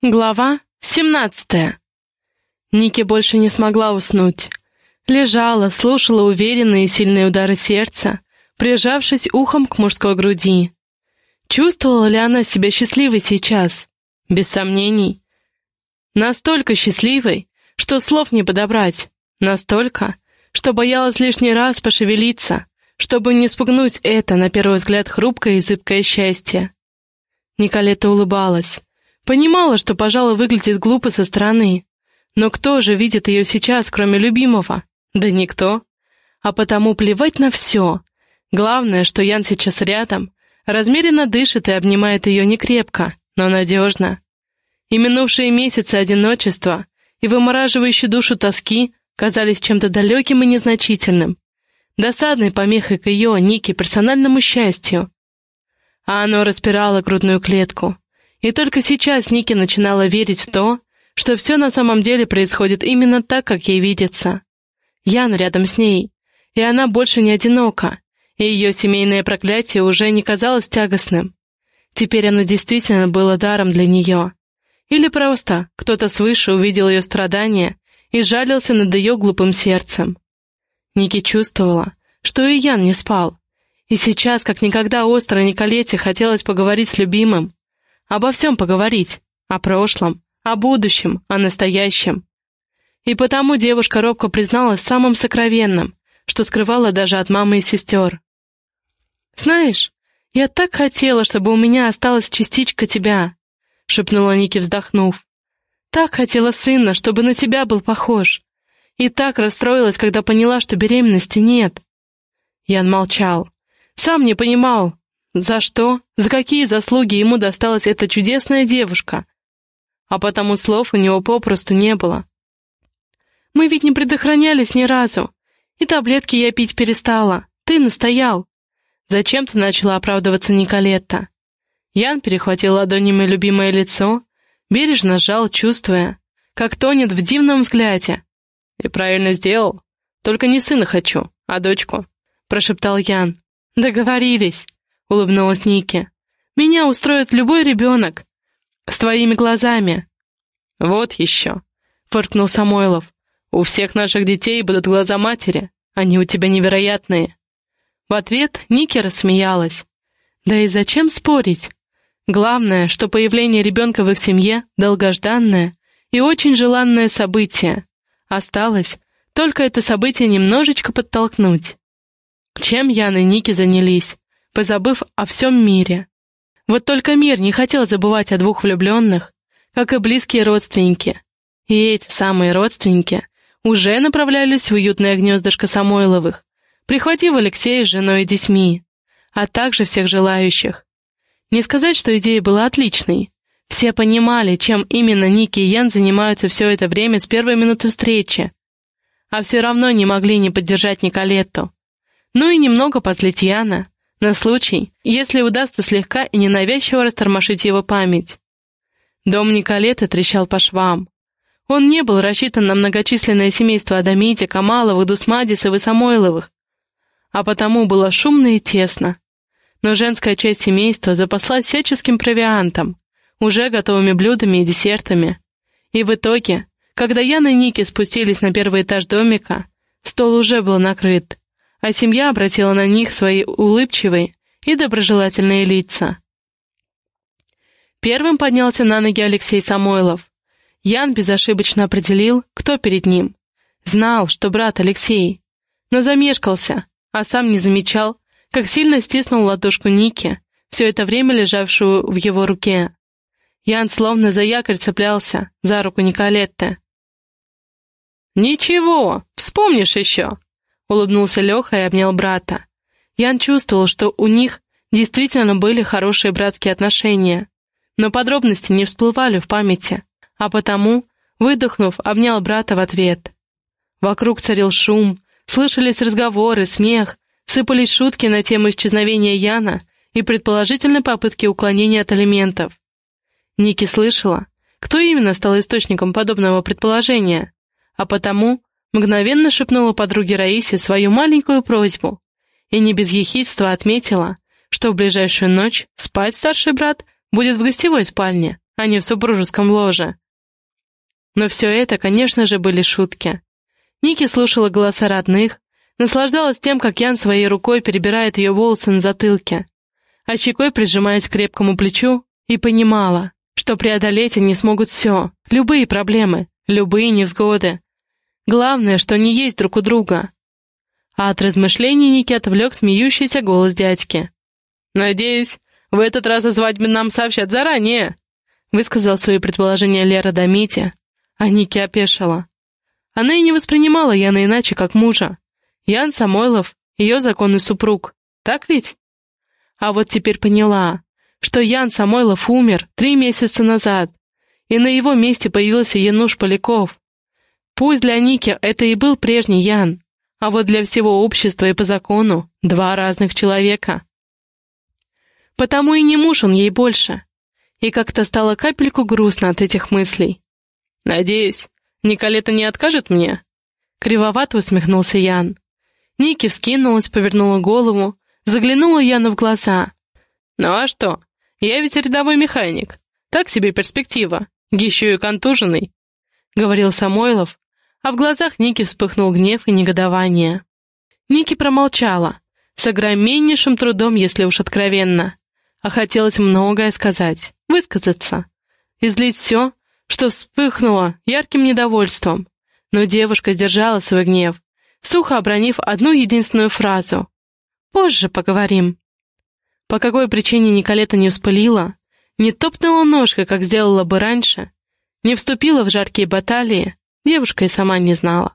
Глава 17 Ники больше не смогла уснуть. Лежала, слушала уверенные и сильные удары сердца, прижавшись ухом к мужской груди. Чувствовала ли она себя счастливой сейчас? Без сомнений. Настолько счастливой, что слов не подобрать. Настолько, что боялась лишний раз пошевелиться, чтобы не спугнуть это, на первый взгляд, хрупкое и зыбкое счастье. Николета улыбалась. Понимала, что, пожалуй, выглядит глупо со стороны. Но кто же видит ее сейчас, кроме любимого? Да никто. А потому плевать на все. Главное, что Ян сейчас рядом, размеренно дышит и обнимает ее не крепко, но надежно. И минувшие месяцы одиночества и вымораживающие душу тоски казались чем-то далеким и незначительным, досадной помехой к ее, Нике, персональному счастью. А оно распирало грудную клетку, и только сейчас Ники начинала верить в то, что все на самом деле происходит именно так, как ей видится. Ян рядом с ней, и она больше не одинока, и ее семейное проклятие уже не казалось тягостным. Теперь оно действительно было даром для нее. Или просто кто-то свыше увидел ее страдания и жалился над ее глупым сердцем. Ники чувствовала, что и Ян не спал, и сейчас, как никогда остро Николете хотелось поговорить с любимым, Обо всем поговорить. О прошлом, о будущем, о настоящем. И потому девушка робко призналась самым сокровенным, что скрывала даже от мамы и сестер. «Знаешь, я так хотела, чтобы у меня осталась частичка тебя», — шепнула Ники, вздохнув. «Так хотела сына, чтобы на тебя был похож. И так расстроилась, когда поняла, что беременности нет». Ян молчал. Сам не понимал, за что? За какие заслуги ему досталась эта чудесная девушка? А потому слов у него попросту не было. Мы ведь не предохранялись ни разу. И таблетки я пить перестала. Ты настоял. Зачем-то начала оправдываться Николетта. Ян перехватил ладонями любимое лицо, бережно сжал, чувствуя, как тонет в дивном взгляде. «И правильно сделал. Только не сына хочу, а дочку», — прошептал Ян. «Договорились». — улыбнулась Ники. «Меня устроит любой ребенок. С твоими глазами». «Вот еще», — фыркнул Самойлов. «У всех наших детей будут глаза матери. Они у тебя невероятные». В ответ Ники рассмеялась. «Да и зачем спорить? Главное, что появление ребенка в их семье — долгожданное и очень желанное событие. Осталось только это событие немножечко подтолкнуть». Чем Ян и Ники занялись? Позабыв о всем мире. Вот только мир не хотел забывать о двух влюбленных, как и близкие родственники. И эти самые родственники уже направлялись в уютное гнездышко Самойловых, прихватив Алексея с женой и детьми, а также всех желающих. Не сказать, что идея была отличной. Все понимали, чем именно Ники и Ян занимаются все это время с первой минуты встречи, а все равно не могли не поддержать Николетту. Ну и немного позлить Яна, на случай, если удастся слегка и ненавязчиво растормошить его память. Дом Николеты трещал по швам. Он не был рассчитан на многочисленное семейство Адамити, Камаловых, Дусмадисов и Самойловых, а потому было шумно и тесно. Но женская часть семейства запаслась всяческим провиантом, уже готовыми блюдами и десертами. И в итоге, когда Яна и Ники спустились на первый этаж домика, стол уже был накрыт а семья обратила на них свои улыбчивые и доброжелательные лица. Первым поднялся на ноги Алексей Самойлов. Ян безошибочно определил, кто перед ним. Знал, что брат Алексей, но замешкался, а сам не замечал, как сильно стиснул ладошку Ники, все это время лежавшую в его руке. Ян словно за якорь цеплялся за руку Николетты. «Ничего, вспомнишь еще!» Улыбнулся Леха и обнял брата. Ян чувствовал, что у них действительно были хорошие братские отношения, но подробности не всплывали в памяти, а потому, выдохнув, обнял брата в ответ. Вокруг царил шум, слышались разговоры, смех, сыпались шутки на тему исчезновения Яна и предположительной попытки уклонения от алиментов. Ники слышала, кто именно стал источником подобного предположения, а потому Мгновенно шепнула подруге Раисе свою маленькую просьбу и не без ехидства отметила, что в ближайшую ночь спать старший брат будет в гостевой спальне, а не в супружеском ложе. Но все это, конечно же, были шутки. Ники слушала голоса родных, наслаждалась тем, как Ян своей рукой перебирает ее волосы на затылке, а щекой прижимаясь к крепкому плечу, и понимала, что преодолеть они смогут все, любые проблемы, любые невзгоды. Главное, что не есть друг у друга. А от размышлений Ники отвлек смеющийся голос дядьки. «Надеюсь, в этот раз о свадьбе нам сообщат заранее», высказал свои предположения Лера Домити, а Ники опешила. Она и не воспринимала Яна иначе, как мужа. Ян Самойлов — ее законный супруг. Так ведь? А вот теперь поняла, что Ян Самойлов умер три месяца назад, и на его месте появился Януш Поляков. Пусть для Ники это и был прежний Ян, а вот для всего общества и по закону два разных человека. Потому и не муж он ей больше. И как-то стало капельку грустно от этих мыслей. «Надеюсь, Николета не откажет мне?» Кривовато усмехнулся Ян. Ники вскинулась, повернула голову, заглянула Яну в глаза. «Ну а что? Я ведь рядовой механик. Так себе перспектива. Еще и контуженный», — говорил Самойлов, а в глазах Ники вспыхнул гнев и негодование. Ники промолчала, с огромнейшим трудом, если уж откровенно, а хотелось многое сказать, высказаться, излить все, что вспыхнуло ярким недовольством. Но девушка сдержала свой гнев, сухо обронив одну единственную фразу. «Позже поговорим». По какой причине Николета не вспылила, не топнула ножкой, как сделала бы раньше, не вступила в жаркие баталии, девушка и сама не знала.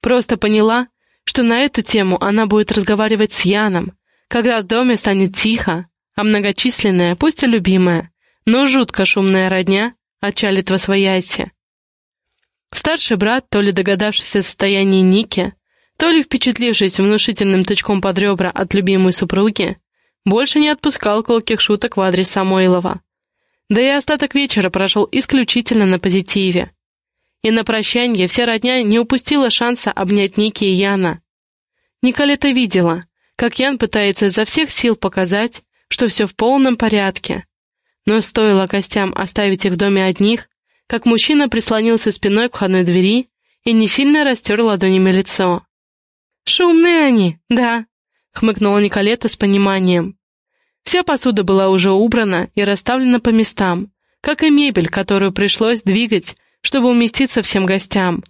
Просто поняла, что на эту тему она будет разговаривать с Яном, когда в доме станет тихо, а многочисленная, пусть и любимая, но жутко шумная родня отчалит во свояси. Старший брат, то ли догадавшись о состоянии Ники, то ли впечатлившись внушительным тычком под ребра от любимой супруги, больше не отпускал колких шуток в адрес Самойлова. Да и остаток вечера прошел исключительно на позитиве. И на прощанье вся родня не упустила шанса обнять Ники и Яна. Николета видела, как Ян пытается изо всех сил показать, что все в полном порядке. Но стоило гостям оставить их в доме одних, как мужчина прислонился спиной к входной двери и не сильно растер ладонями лицо. «Шумные они, да», — хмыкнула Николета с пониманием. Вся посуда была уже убрана и расставлена по местам, как и мебель, которую пришлось двигать, чтобы уместиться всем гостям.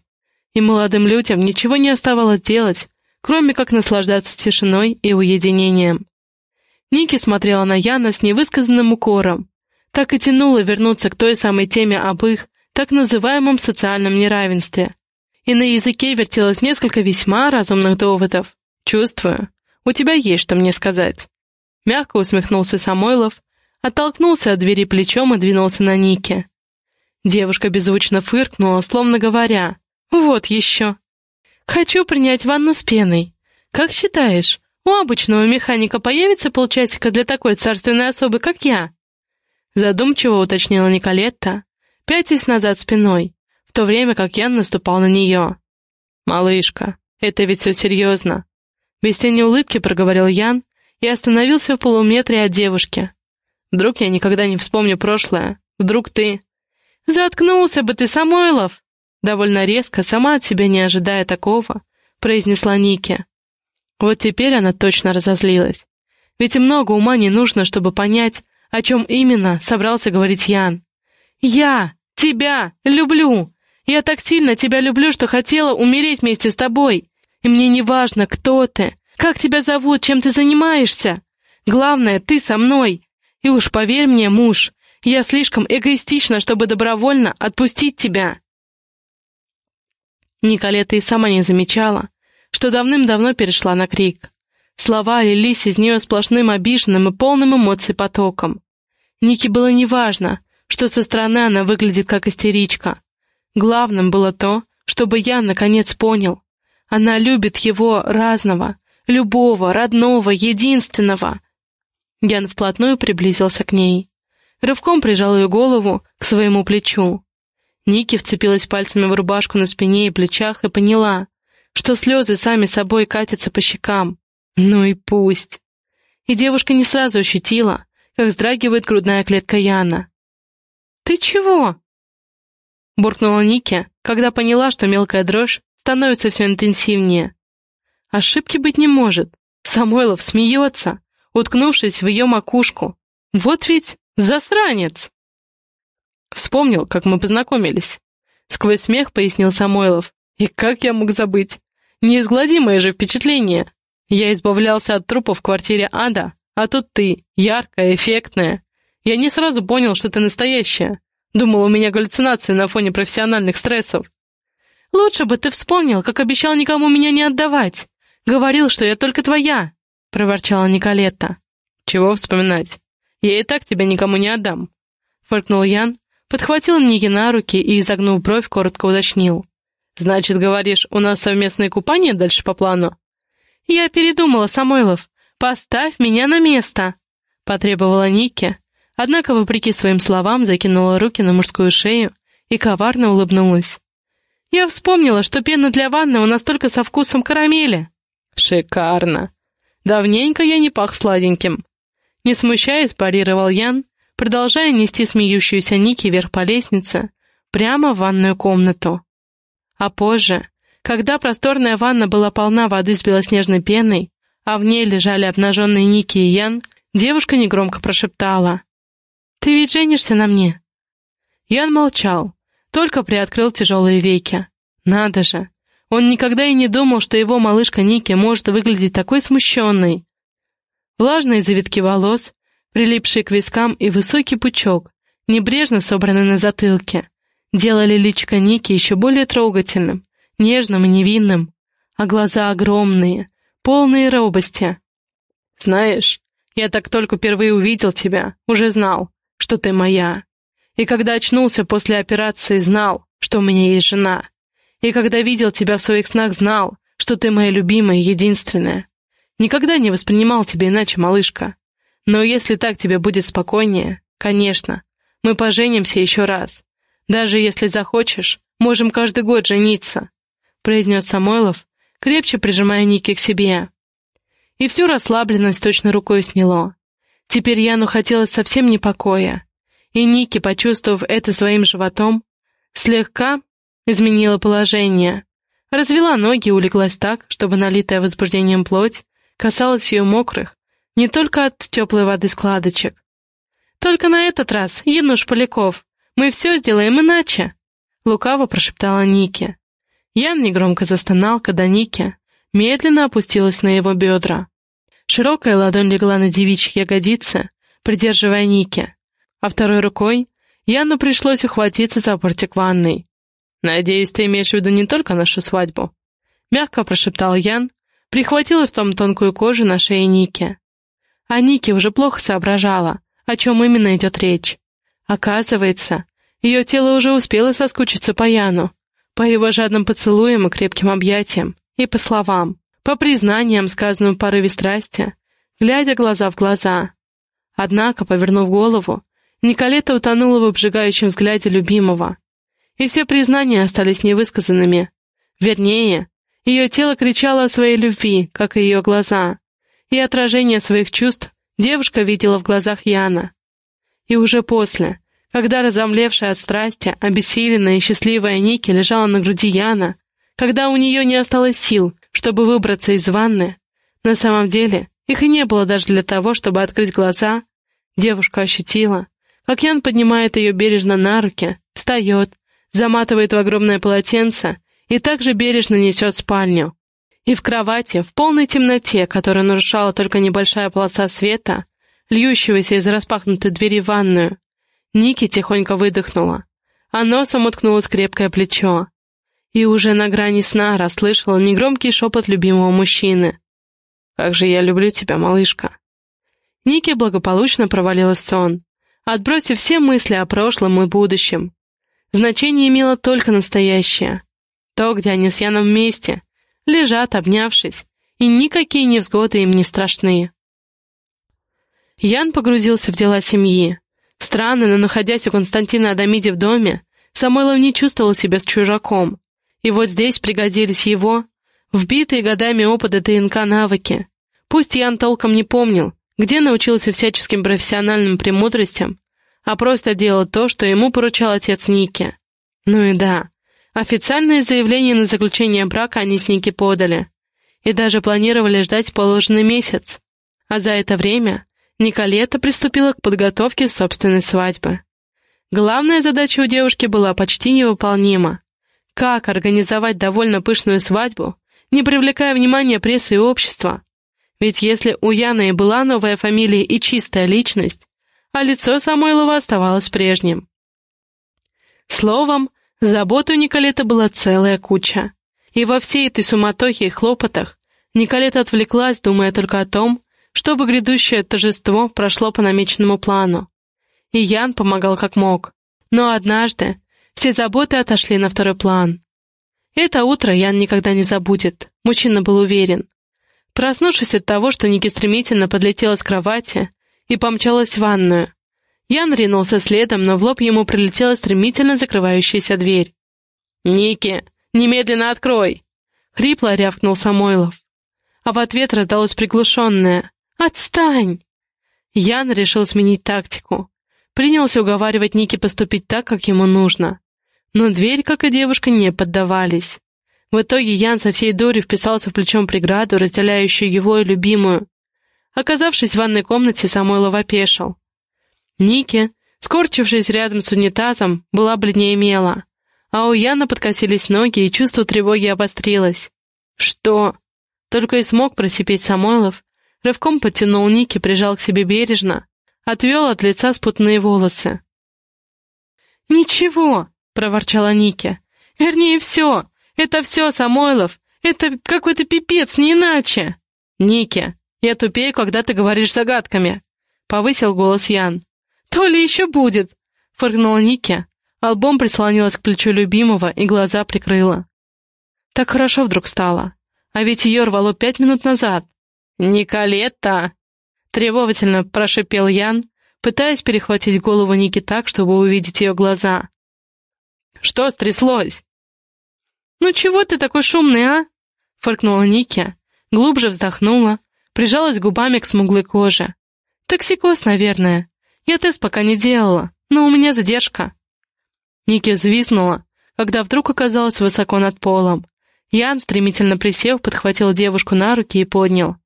И молодым людям ничего не оставалось делать, кроме как наслаждаться тишиной и уединением. Ники смотрела на Яна с невысказанным укором. Так и тянуло вернуться к той самой теме об их, так называемом социальном неравенстве. И на языке вертелось несколько весьма разумных доводов. «Чувствую, у тебя есть что мне сказать». Мягко усмехнулся Самойлов, оттолкнулся от двери плечом и двинулся на Нике. Девушка беззвучно фыркнула, словно говоря, «Вот еще». «Хочу принять ванну с пеной. Как считаешь, у обычного механика появится полчасика для такой царственной особы, как я?» Задумчиво уточнила Николетта, пятясь назад спиной, в то время как Ян наступал на нее. «Малышка, это ведь все серьезно», — без тени улыбки проговорил Ян, и остановился в полуметре от девушки. Вдруг я никогда не вспомню прошлое. Вдруг ты... «Заткнулся бы ты, Самойлов!» Довольно резко, сама от себя не ожидая такого, произнесла Ники. Вот теперь она точно разозлилась. Ведь и много ума не нужно, чтобы понять, о чем именно собрался говорить Ян. «Я тебя люблю! Я так сильно тебя люблю, что хотела умереть вместе с тобой! И мне не важно, кто ты, как тебя зовут? Чем ты занимаешься? Главное, ты со мной. И уж поверь мне, муж, я слишком эгоистична, чтобы добровольно отпустить тебя». Николета и сама не замечала, что давным-давно перешла на крик. Слова лились из нее сплошным обиженным и полным эмоций потоком. Нике было неважно, что со стороны она выглядит как истеричка. Главным было то, чтобы я наконец понял. Она любит его разного, любого, родного, единственного. Ян вплотную приблизился к ней. Рывком прижал ее голову к своему плечу. Ники вцепилась пальцами в рубашку на спине и плечах и поняла, что слезы сами собой катятся по щекам. Ну и пусть. И девушка не сразу ощутила, как вздрагивает грудная клетка Яна. «Ты чего?» Буркнула Ники, когда поняла, что мелкая дрожь становится все интенсивнее. Ошибки быть не может. Самойлов смеется, уткнувшись в ее макушку. Вот ведь засранец! Вспомнил, как мы познакомились. Сквозь смех пояснил Самойлов. И как я мог забыть? Неизгладимое же впечатление. Я избавлялся от трупа в квартире Ада, а тут ты, яркая, эффектная. Я не сразу понял, что ты настоящая. Думал, у меня галлюцинации на фоне профессиональных стрессов. Лучше бы ты вспомнил, как обещал никому меня не отдавать. Говорил, что я только твоя, — проворчала Николетта. Чего вспоминать? Я и так тебя никому не отдам. Фыркнул Ян, подхватил Ники на руки и, изогнув бровь, коротко уточнил. «Значит, говоришь, у нас совместное купание дальше по плану?» «Я передумала, Самойлов. Поставь меня на место!» — потребовала Ники, однако, вопреки своим словам, закинула руки на мужскую шею и коварно улыбнулась. «Я вспомнила, что пена для ванны у нас только со вкусом карамели». «Шикарно! Давненько я не пах сладеньким!» Не смущаясь, парировал Ян, продолжая нести смеющуюся Ники вверх по лестнице, прямо в ванную комнату. А позже, когда просторная ванна была полна воды с белоснежной пеной, а в ней лежали обнаженные Ники и Ян, девушка негромко прошептала. «Ты ведь женишься на мне?» Ян молчал, только приоткрыл тяжелые веки. Надо же, он никогда и не думал, что его малышка Ники может выглядеть такой смущенной. Влажные завитки волос, прилипший к вискам и высокий пучок, небрежно собранный на затылке, делали личико Ники еще более трогательным, нежным и невинным, а глаза огромные, полные робости. «Знаешь, я так только впервые увидел тебя, уже знал, что ты моя. И когда очнулся после операции, знал, что у меня есть жена. И когда видел тебя в своих снах, знал, что ты моя любимая, единственная. Никогда не воспринимал тебя иначе, малышка. Но если так тебе будет спокойнее, конечно, мы поженимся еще раз. Даже если захочешь, можем каждый год жениться», — произнес Самойлов, крепче прижимая Ники к себе. И всю расслабленность точно рукой сняло. Теперь Яну хотелось совсем не покоя. И Ники, почувствовав это своим животом, слегка изменила положение, развела ноги и улеглась так, чтобы налитая возбуждением плоть касалась ее мокрых, не только от теплой воды складочек. «Только на этот раз, Януш Поляков, мы все сделаем иначе!» Лукаво прошептала Ники. Ян негромко застонал, когда Ники медленно опустилась на его бедра. Широкая ладонь легла на девичьи ягодицы, придерживая Ники, а второй рукой Яну пришлось ухватиться за портик ванной. «Надеюсь, ты имеешь в виду не только нашу свадьбу?» Мягко прошептал Ян, прихватил ртом тонкую кожу на шее Ники. А Ники уже плохо соображала, о чем именно идет речь. Оказывается, ее тело уже успело соскучиться по Яну, по его жадным поцелуям и крепким объятиям, и по словам, по признаниям, сказанным в порыве страсти, глядя глаза в глаза. Однако, повернув голову, Николета утонула в обжигающем взгляде любимого. И все признания остались невысказанными. Вернее, ее тело кричало о своей любви, как и ее глаза и отражение своих чувств девушка видела в глазах Яна. И уже после, когда разомлевшая от страсти, обессиленная и счастливая Ники лежала на груди Яна, когда у нее не осталось сил, чтобы выбраться из ванны, на самом деле их и не было даже для того, чтобы открыть глаза, девушка ощутила, как Ян поднимает ее бережно на руки, встает, заматывает в огромное полотенце и также бережно несет в спальню, и в кровати, в полной темноте, которую нарушала только небольшая полоса света, льющегося из распахнутой двери в ванную, Ники тихонько выдохнула, а носом уткнулось крепкое плечо. И уже на грани сна расслышала негромкий шепот любимого мужчины. «Как же я люблю тебя, малышка!» Ники благополучно провалилась сон, отбросив все мысли о прошлом и будущем. Значение имело только настоящее. То, где они с Яном вместе, лежат, обнявшись, и никакие невзгоды им не страшны. Ян погрузился в дела семьи. Странно, но находясь у Константина Адамиди в доме, Самойлов не чувствовал себя с чужаком. И вот здесь пригодились его, вбитые годами опыта ДНК навыки. Пусть Ян толком не помнил, где научился всяческим профессиональным премудростям, а просто делал то, что ему поручал отец Ники. Ну и да, официальное заявление на заключение брака они с Ники подали. И даже планировали ждать положенный месяц. А за это время Николета приступила к подготовке собственной свадьбы. Главная задача у девушки была почти невыполнима. Как организовать довольно пышную свадьбу, не привлекая внимания прессы и общества? Ведь если у Яны и была новая фамилия и чистая личность, а лицо Самойлова оставалось прежним. Словом, забот у Николета была целая куча. И во всей этой суматохе и хлопотах Николета отвлеклась, думая только о том, чтобы грядущее торжество прошло по намеченному плану и Ян помогал как мог. Но однажды все заботы отошли на второй план. Это утро Ян никогда не забудет, мужчина был уверен. Проснувшись от того, что Ники стремительно подлетела с кровати и помчалась в ванную, Ян ринулся следом, но в лоб ему прилетела стремительно закрывающаяся дверь. «Ники, немедленно открой!» — хрипло рявкнул Самойлов. А в ответ раздалось приглушенное «Отстань!». Ян решил сменить тактику. Принялся уговаривать Ники поступить так, как ему нужно. Но дверь, как и девушка, не поддавались. В итоге Ян со всей дури вписался в плечом преграду, разделяющую его и любимую. Оказавшись в ванной комнате, Самойлов опешил. Ники, скорчившись рядом с унитазом, была бледнее мела, а у Яна подкосились ноги, и чувство тревоги обострилось. «Что?» Только и смог просипеть Самойлов, рывком подтянул Ники, прижал к себе бережно, отвел от лица спутанные волосы. «Ничего!» — проворчала Ники. «Вернее, все! Это все, Самойлов! Это какой-то пипец, не иначе!» «Ники, я тупею, когда ты говоришь загадками!» — повысил голос Ян. «То ли еще будет!» — фыркнула Ники. Албом прислонилась к плечу любимого и глаза прикрыла. Так хорошо вдруг стало. А ведь ее рвало пять минут назад. «Николетта!» Требовательно прошипел Ян, пытаясь перехватить голову Ники так, чтобы увидеть ее глаза. «Что стряслось?» «Ну чего ты такой шумный, а?» — фыркнула Ники, глубже вздохнула, прижалась губами к смуглой коже. «Токсикоз, наверное. Я тест пока не делала, но у меня задержка». Ники взвизнула, когда вдруг оказалась высоко над полом. Ян, стремительно присев, подхватил девушку на руки и поднял.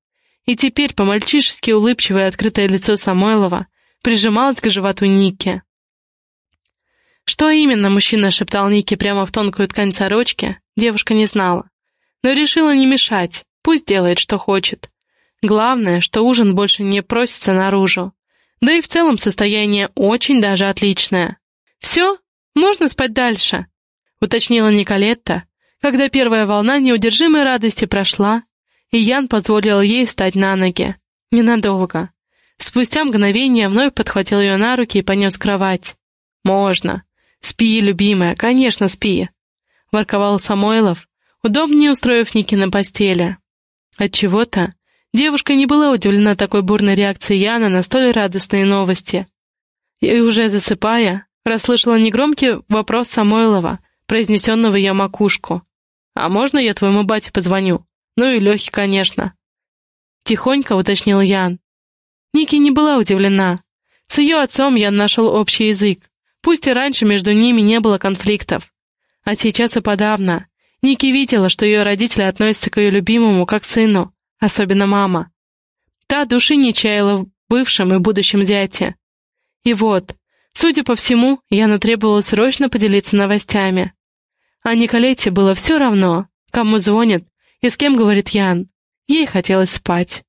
И теперь по-мальчишески улыбчивое открытое лицо Самойлова прижималось к животу Ники. Что именно мужчина шептал Нике прямо в тонкую ткань сорочки, девушка не знала. Но решила не мешать, пусть делает, что хочет. Главное, что ужин больше не просится наружу. Да и в целом состояние очень даже отличное. «Все? Можно спать дальше?» — уточнила Николетта, когда первая волна неудержимой радости прошла, и Ян позволил ей встать на ноги. Ненадолго. Спустя мгновение вновь подхватил ее на руки и понес кровать. «Можно. Спи, любимая, конечно, спи», — ворковал Самойлов, удобнее устроив Ники на постели. Отчего-то девушка не была удивлена такой бурной реакцией Яна на столь радостные новости. И уже засыпая, расслышала негромкий вопрос Самойлова, произнесенного ее макушку. «А можно я твоему бате позвоню?» Ну и Лехи, конечно. Тихонько уточнил Ян. Ники не была удивлена. С ее отцом Ян нашел общий язык. Пусть и раньше между ними не было конфликтов. А сейчас и подавно. Ники видела, что ее родители относятся к ее любимому как к сыну, особенно мама. Та души не чаяла в бывшем и будущем зяте. И вот, судя по всему, Яна требовала срочно поделиться новостями. А Николете было все равно, кому звонит и с кем говорит Ян. Ей хотелось спать.